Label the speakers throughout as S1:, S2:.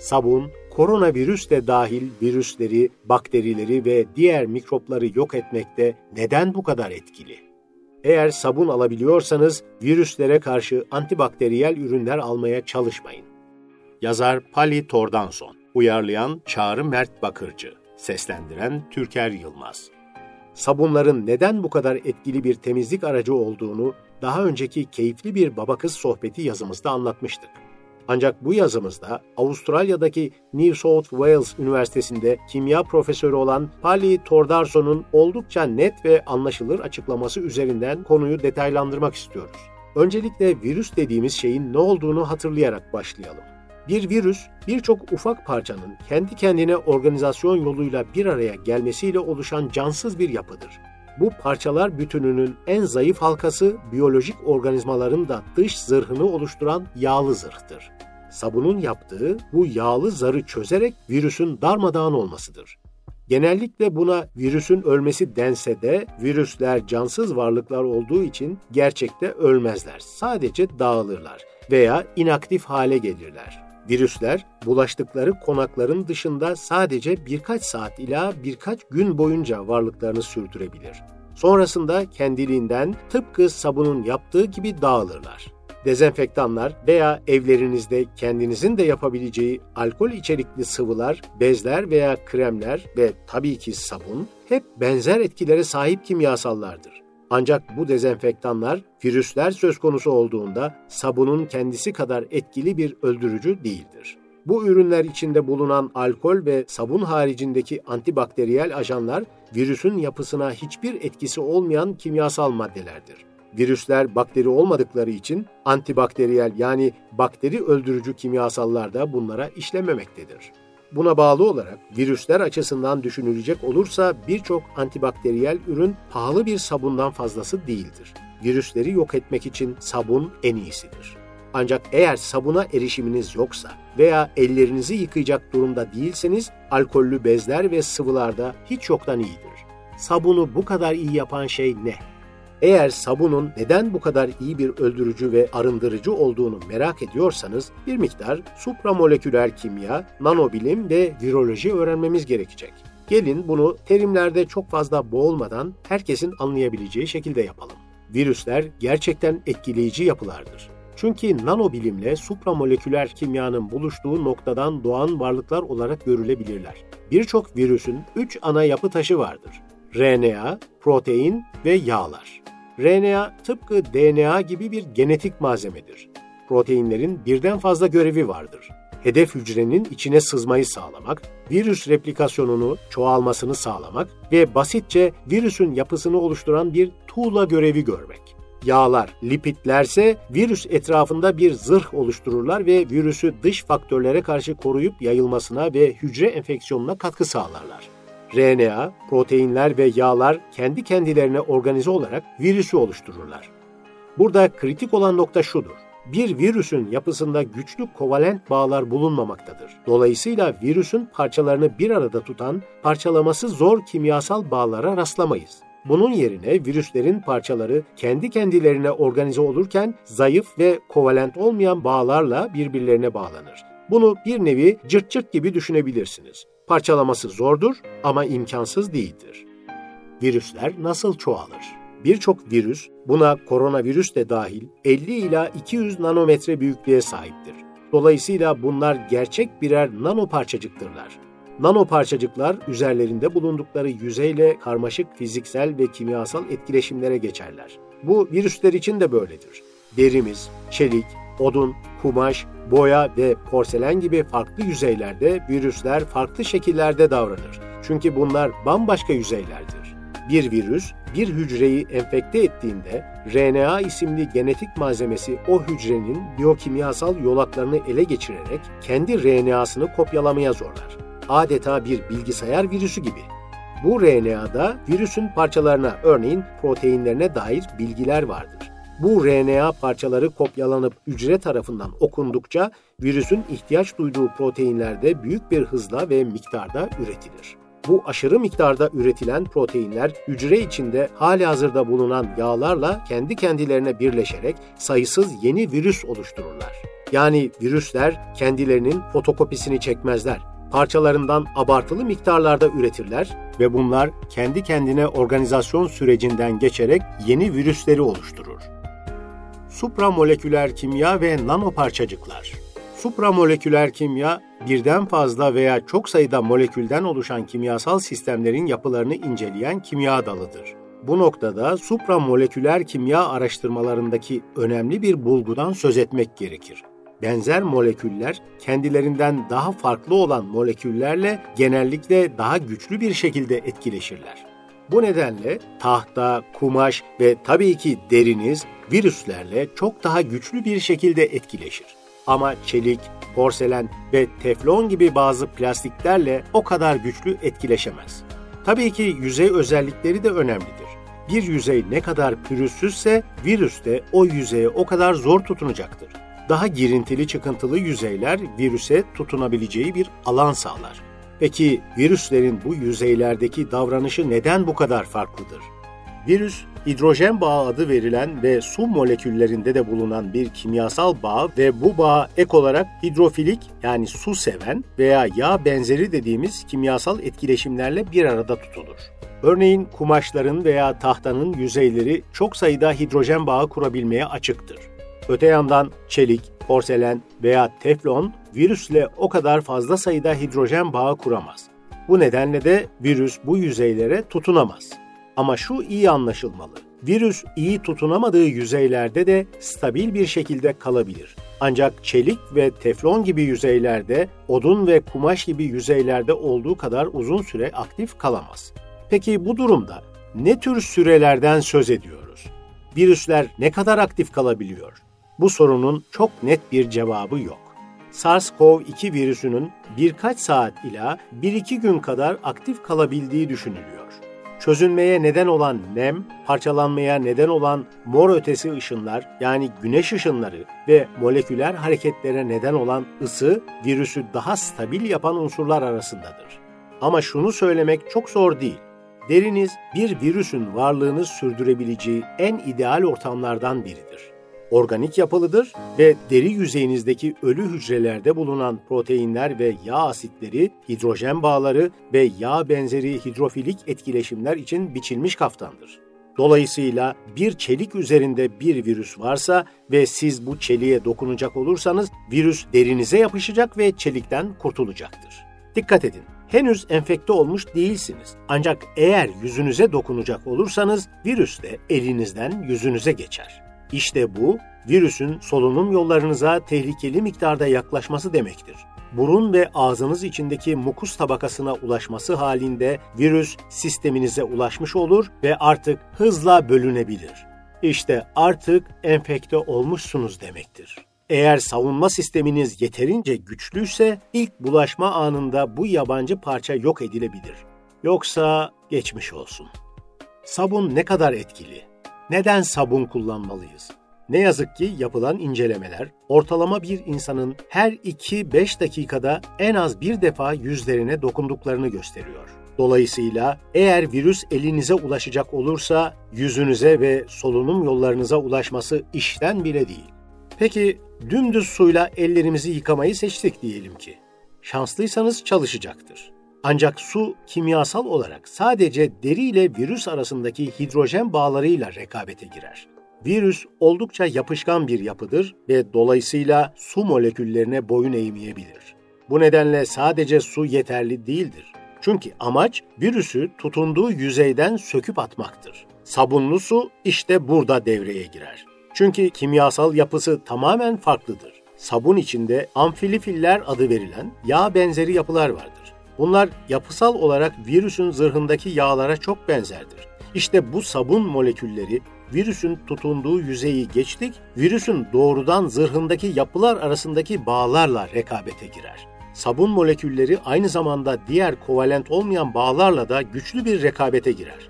S1: Sabun, koronavirüs de dahil virüsleri, bakterileri ve diğer mikropları yok etmekte neden bu kadar etkili? Eğer sabun alabiliyorsanız virüslere karşı antibakteriyel ürünler almaya çalışmayın. Yazar Pali Tordanson, uyarlayan Çağrı Mert Bakırcı, seslendiren Türker Yılmaz. Sabunların neden bu kadar etkili bir temizlik aracı olduğunu daha önceki keyifli bir baba kız sohbeti yazımızda anlatmıştık. Ancak bu yazımızda Avustralya'daki New South Wales Üniversitesi'nde kimya profesörü olan Pali Tordarson'un oldukça net ve anlaşılır açıklaması üzerinden konuyu detaylandırmak istiyoruz. Öncelikle virüs dediğimiz şeyin ne olduğunu hatırlayarak başlayalım. Bir virüs, birçok ufak parçanın kendi kendine organizasyon yoluyla bir araya gelmesiyle oluşan cansız bir yapıdır. Bu parçalar bütününün en zayıf halkası biyolojik organizmaların da dış zırhını oluşturan yağlı zırhtır. Sabunun yaptığı bu yağlı zarı çözerek virüsün darmadağın olmasıdır. Genellikle buna virüsün ölmesi dense de virüsler cansız varlıklar olduğu için gerçekte ölmezler. Sadece dağılırlar veya inaktif hale gelirler. Virüsler bulaştıkları konakların dışında sadece birkaç saat ila birkaç gün boyunca varlıklarını sürdürebilir. Sonrasında kendiliğinden tıpkı sabunun yaptığı gibi dağılırlar. Dezenfektanlar veya evlerinizde kendinizin de yapabileceği alkol içerikli sıvılar, bezler veya kremler ve tabii ki sabun hep benzer etkilere sahip kimyasallardır. Ancak bu dezenfektanlar virüsler söz konusu olduğunda sabunun kendisi kadar etkili bir öldürücü değildir. Bu ürünler içinde bulunan alkol ve sabun haricindeki antibakteriyel ajanlar virüsün yapısına hiçbir etkisi olmayan kimyasal maddelerdir. Virüsler bakteri olmadıkları için antibakteriyel yani bakteri öldürücü kimyasallar da bunlara işlememektedir. Buna bağlı olarak virüsler açısından düşünülecek olursa birçok antibakteriyel ürün pahalı bir sabundan fazlası değildir. Virüsleri yok etmek için sabun en iyisidir. Ancak eğer sabuna erişiminiz yoksa veya ellerinizi yıkayacak durumda değilseniz alkollü bezler ve sıvılarda hiç yoktan iyidir. Sabunu bu kadar iyi yapan şey ne? Eğer sabunun neden bu kadar iyi bir öldürücü ve arındırıcı olduğunu merak ediyorsanız bir miktar supramoleküler kimya, nanobilim ve viroloji öğrenmemiz gerekecek. Gelin bunu terimlerde çok fazla boğulmadan herkesin anlayabileceği şekilde yapalım. Virüsler gerçekten etkileyici yapılardır. Çünkü nanobilimle supramoleküler kimyanın buluştuğu noktadan doğan varlıklar olarak görülebilirler. Birçok virüsün 3 ana yapı taşı vardır. RNA, protein ve yağlar. RNA tıpkı DNA gibi bir genetik malzemedir. Proteinlerin birden fazla görevi vardır. Hedef hücrenin içine sızmayı sağlamak, virüs replikasyonunu, çoğalmasını sağlamak ve basitçe virüsün yapısını oluşturan bir tuğla görevi görmek. Yağlar, lipidlerse virüs etrafında bir zırh oluştururlar ve virüsü dış faktörlere karşı koruyup yayılmasına ve hücre enfeksiyonuna katkı sağlarlar. RNA, proteinler ve yağlar kendi kendilerine organize olarak virüsü oluştururlar. Burada kritik olan nokta şudur. Bir virüsün yapısında güçlü kovalent bağlar bulunmamaktadır. Dolayısıyla virüsün parçalarını bir arada tutan, parçalaması zor kimyasal bağlara rastlamayız. Bunun yerine virüslerin parçaları kendi kendilerine organize olurken zayıf ve kovalent olmayan bağlarla birbirlerine bağlanır. Bunu bir nevi cırt cırt gibi düşünebilirsiniz. Parçalaması zordur ama imkansız değildir. Virüsler nasıl çoğalır? Birçok virüs, buna koronavirüs de dahil 50 ila 200 nanometre büyüklüğe sahiptir. Dolayısıyla bunlar gerçek birer nano parçacıktırlar. Nano parçacıklar üzerlerinde bulundukları yüzeyle karmaşık fiziksel ve kimyasal etkileşimlere geçerler. Bu virüsler için de böyledir. Derimiz, çelik, odun, kumaş, boya ve porselen gibi farklı yüzeylerde virüsler farklı şekillerde davranır. Çünkü bunlar bambaşka yüzeylerdir. Bir virüs bir hücreyi enfekte ettiğinde RNA isimli genetik malzemesi o hücrenin biyokimyasal yolaklarını ele geçirerek kendi RNA'sını kopyalamaya zorlar. Adeta bir bilgisayar virüsü gibi. Bu RNA'da virüsün parçalarına örneğin proteinlerine dair bilgiler vardır. Bu RNA parçaları kopyalanıp hücre tarafından okundukça virüsün ihtiyaç duyduğu proteinlerde büyük bir hızla ve miktarda üretilir. Bu aşırı miktarda üretilen proteinler hücre içinde hali hazırda bulunan yağlarla kendi kendilerine birleşerek sayısız yeni virüs oluştururlar. Yani virüsler kendilerinin fotokopisini çekmezler. Parçalarından abartılı miktarlarda üretirler ve bunlar kendi kendine organizasyon sürecinden geçerek yeni virüsleri oluşturur. Supramoleküler kimya ve nanoparçacıklar Supramoleküler kimya, birden fazla veya çok sayıda molekülden oluşan kimyasal sistemlerin yapılarını inceleyen kimya dalıdır. Bu noktada supramoleküler kimya araştırmalarındaki önemli bir bulgudan söz etmek gerekir. Benzer moleküller kendilerinden daha farklı olan moleküllerle genellikle daha güçlü bir şekilde etkileşirler. Bu nedenle tahta, kumaş ve tabii ki deriniz virüslerle çok daha güçlü bir şekilde etkileşir. Ama çelik, porselen ve teflon gibi bazı plastiklerle o kadar güçlü etkileşemez. Tabii ki yüzey özellikleri de önemlidir. Bir yüzey ne kadar pürüzsüzse virüs de o yüzeye o kadar zor tutunacaktır. Daha girintili çıkıntılı yüzeyler virüse tutunabileceği bir alan sağlar. Peki virüslerin bu yüzeylerdeki davranışı neden bu kadar farklıdır? Virüs, hidrojen bağı adı verilen ve su moleküllerinde de bulunan bir kimyasal bağ ve bu bağ ek olarak hidrofilik yani su seven veya yağ benzeri dediğimiz kimyasal etkileşimlerle bir arada tutulur. Örneğin kumaşların veya tahtanın yüzeyleri çok sayıda hidrojen bağı kurabilmeye açıktır. Öte yandan çelik, porselen veya teflon virüsle o kadar fazla sayıda hidrojen bağı kuramaz. Bu nedenle de virüs bu yüzeylere tutunamaz. Ama şu iyi anlaşılmalı. Virüs iyi tutunamadığı yüzeylerde de stabil bir şekilde kalabilir. Ancak çelik ve teflon gibi yüzeylerde, odun ve kumaş gibi yüzeylerde olduğu kadar uzun süre aktif kalamaz. Peki bu durumda ne tür sürelerden söz ediyoruz? Virüsler ne kadar aktif kalabiliyor? Bu sorunun çok net bir cevabı yok. SARS-CoV-2 virüsünün birkaç saat ila 1-2 gün kadar aktif kalabildiği düşünülüyor. Çözünmeye neden olan nem, parçalanmaya neden olan mor ötesi ışınlar yani güneş ışınları ve moleküler hareketlere neden olan ısı virüsü daha stabil yapan unsurlar arasındadır. Ama şunu söylemek çok zor değil. Deriniz bir virüsün varlığını sürdürebileceği en ideal ortamlardan biridir organik yapılıdır ve deri yüzeyinizdeki ölü hücrelerde bulunan proteinler ve yağ asitleri, hidrojen bağları ve yağ benzeri hidrofilik etkileşimler için biçilmiş kaftandır. Dolayısıyla bir çelik üzerinde bir virüs varsa ve siz bu çeliğe dokunacak olursanız virüs derinize yapışacak ve çelikten kurtulacaktır. Dikkat edin, henüz enfekte olmuş değilsiniz. Ancak eğer yüzünüze dokunacak olursanız virüs de elinizden yüzünüze geçer. İşte bu virüsün solunum yollarınıza tehlikeli miktarda yaklaşması demektir. Burun ve ağzınız içindeki mukus tabakasına ulaşması halinde virüs sisteminize ulaşmış olur ve artık hızla bölünebilir. İşte artık enfekte olmuşsunuz demektir. Eğer savunma sisteminiz yeterince güçlüyse ilk bulaşma anında bu yabancı parça yok edilebilir. Yoksa geçmiş olsun. Sabun ne kadar etkili? Neden sabun kullanmalıyız? Ne yazık ki yapılan incelemeler ortalama bir insanın her 2-5 dakikada en az bir defa yüzlerine dokunduklarını gösteriyor. Dolayısıyla eğer virüs elinize ulaşacak olursa yüzünüze ve solunum yollarınıza ulaşması işten bile değil. Peki dümdüz suyla ellerimizi yıkamayı seçtik diyelim ki. Şanslıysanız çalışacaktır. Ancak su kimyasal olarak sadece deri ile virüs arasındaki hidrojen bağlarıyla rekabete girer. Virüs oldukça yapışkan bir yapıdır ve dolayısıyla su moleküllerine boyun eğmeyebilir. Bu nedenle sadece su yeterli değildir. Çünkü amaç virüsü tutunduğu yüzeyden söküp atmaktır. Sabunlu su işte burada devreye girer. Çünkü kimyasal yapısı tamamen farklıdır. Sabun içinde amfilifiller adı verilen yağ benzeri yapılar vardır. Bunlar yapısal olarak virüsün zırhındaki yağlara çok benzerdir. İşte bu sabun molekülleri virüsün tutunduğu yüzeyi geçtik, virüsün doğrudan zırhındaki yapılar arasındaki bağlarla rekabete girer. Sabun molekülleri aynı zamanda diğer kovalent olmayan bağlarla da güçlü bir rekabete girer.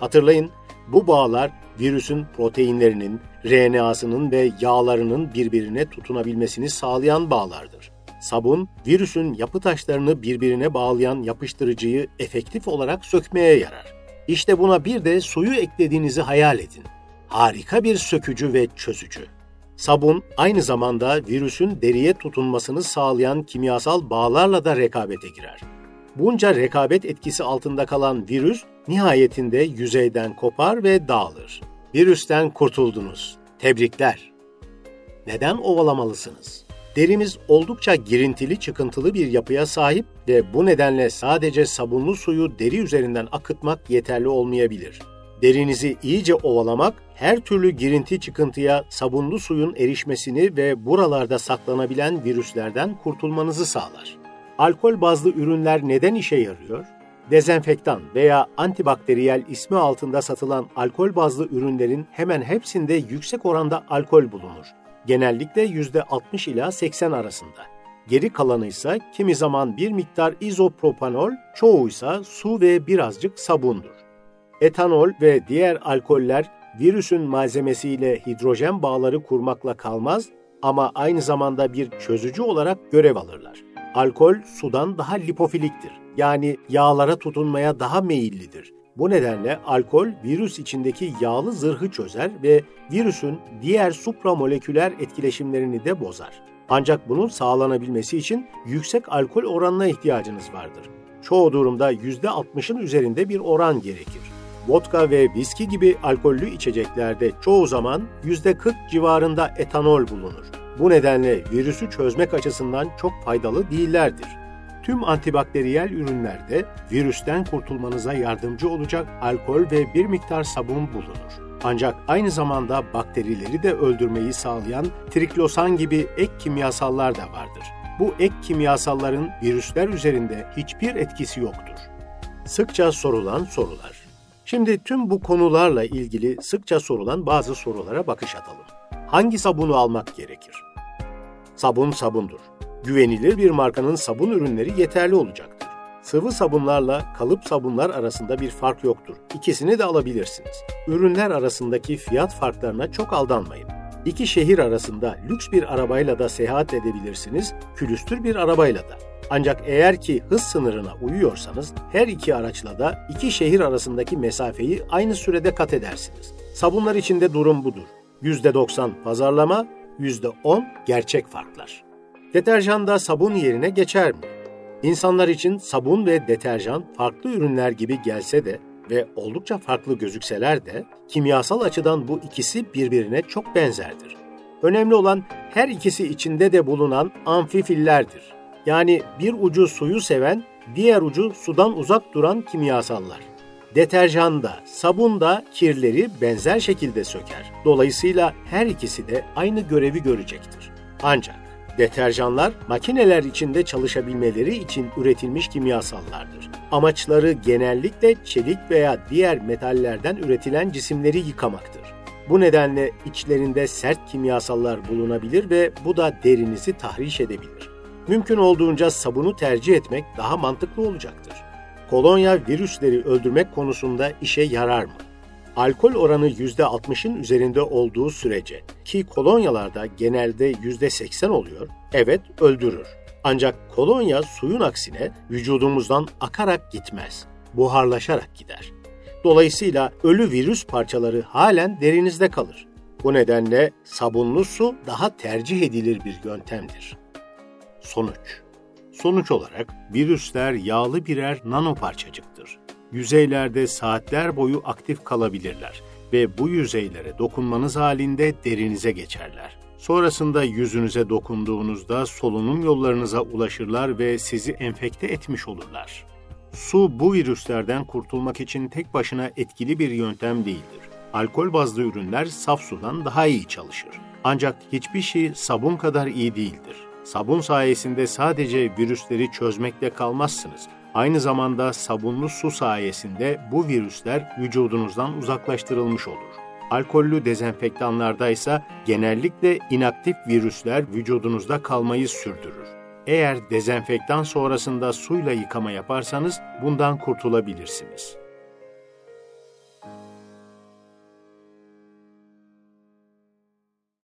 S1: Hatırlayın, bu bağlar virüsün proteinlerinin, RNA'sının ve yağlarının birbirine tutunabilmesini sağlayan bağlardır. Sabun, virüsün yapı taşlarını birbirine bağlayan yapıştırıcıyı efektif olarak sökmeye yarar. İşte buna bir de suyu eklediğinizi hayal edin. Harika bir sökücü ve çözücü. Sabun aynı zamanda virüsün deriye tutunmasını sağlayan kimyasal bağlarla da rekabete girer. Bunca rekabet etkisi altında kalan virüs nihayetinde yüzeyden kopar ve dağılır. Virüsten kurtuldunuz. Tebrikler. Neden ovalamalısınız? Derimiz oldukça girintili çıkıntılı bir yapıya sahip ve bu nedenle sadece sabunlu suyu deri üzerinden akıtmak yeterli olmayabilir. Derinizi iyice ovalamak her türlü girinti çıkıntıya sabunlu suyun erişmesini ve buralarda saklanabilen virüslerden kurtulmanızı sağlar. Alkol bazlı ürünler neden işe yarıyor? Dezenfektan veya antibakteriyel ismi altında satılan alkol bazlı ürünlerin hemen hepsinde yüksek oranda alkol bulunur. Genellikle %60 ila 80 arasında. Geri kalanı ise kimi zaman bir miktar izopropanol, çoğu ise su ve birazcık sabundur. Etanol ve diğer alkoller virüsün malzemesiyle hidrojen bağları kurmakla kalmaz ama aynı zamanda bir çözücü olarak görev alırlar. Alkol sudan daha lipofiliktir. Yani yağlara tutunmaya daha meyillidir. Bu nedenle alkol virüs içindeki yağlı zırhı çözer ve virüsün diğer supramoleküler etkileşimlerini de bozar. Ancak bunun sağlanabilmesi için yüksek alkol oranına ihtiyacınız vardır. Çoğu durumda %60'ın üzerinde bir oran gerekir. Vodka ve viski gibi alkollü içeceklerde çoğu zaman %40 civarında etanol bulunur. Bu nedenle virüsü çözmek açısından çok faydalı değillerdir. Tüm antibakteriyel ürünlerde virüsten kurtulmanıza yardımcı olacak alkol ve bir miktar sabun bulunur. Ancak aynı zamanda bakterileri de öldürmeyi sağlayan triklosan gibi ek kimyasallar da vardır. Bu ek kimyasalların virüsler üzerinde hiçbir etkisi yoktur. Sıkça sorulan sorular. Şimdi tüm bu konularla ilgili sıkça sorulan bazı sorulara bakış atalım. Hangi sabunu almak gerekir? Sabun sabundur. Güvenilir bir markanın sabun ürünleri yeterli olacaktır. Sıvı sabunlarla kalıp sabunlar arasında bir fark yoktur. İkisini de alabilirsiniz. Ürünler arasındaki fiyat farklarına çok aldanmayın. İki şehir arasında lüks bir arabayla da seyahat edebilirsiniz, külüstür bir arabayla da. Ancak eğer ki hız sınırına uyuyorsanız her iki araçla da iki şehir arasındaki mesafeyi aynı sürede kat edersiniz. Sabunlar için de durum budur. %90 pazarlama, %10 gerçek farklar. Deterjanda sabun yerine geçer mi? İnsanlar için sabun ve deterjan farklı ürünler gibi gelse de ve oldukça farklı gözükseler de kimyasal açıdan bu ikisi birbirine çok benzerdir. Önemli olan her ikisi içinde de bulunan amfifillerdir. Yani bir ucu suyu seven, diğer ucu sudan uzak duran kimyasallar. Deterjan da, sabun da kirleri benzer şekilde söker. Dolayısıyla her ikisi de aynı görevi görecektir. Ancak deterjanlar makineler içinde çalışabilmeleri için üretilmiş kimyasallardır. Amaçları genellikle çelik veya diğer metallerden üretilen cisimleri yıkamaktır. Bu nedenle içlerinde sert kimyasallar bulunabilir ve bu da derinizi tahriş edebilir. Mümkün olduğunca sabunu tercih etmek daha mantıklı olacaktır. Kolonya virüsleri öldürmek konusunda işe yarar mı? Alkol oranı %60'ın üzerinde olduğu sürece ki kolonyalarda genelde %80 oluyor, evet öldürür. Ancak kolonya suyun aksine vücudumuzdan akarak gitmez, buharlaşarak gider. Dolayısıyla ölü virüs parçaları halen derinizde kalır. Bu nedenle sabunlu su daha tercih edilir bir yöntemdir. Sonuç Sonuç olarak virüsler yağlı birer nano parçacıktır. Yüzeylerde saatler boyu aktif kalabilirler ve bu yüzeylere dokunmanız halinde derinize geçerler. Sonrasında yüzünüze dokunduğunuzda solunum yollarınıza ulaşırlar ve sizi enfekte etmiş olurlar. Su bu virüslerden kurtulmak için tek başına etkili bir yöntem değildir. Alkol bazlı ürünler saf sudan daha iyi çalışır. Ancak hiçbir şey sabun kadar iyi değildir. Sabun sayesinde sadece virüsleri çözmekle kalmazsınız. Aynı zamanda sabunlu su sayesinde bu virüsler vücudunuzdan uzaklaştırılmış olur. Alkollü dezenfektanlarda ise genellikle inaktif virüsler vücudunuzda kalmayı sürdürür. Eğer dezenfektan sonrasında suyla yıkama yaparsanız bundan kurtulabilirsiniz.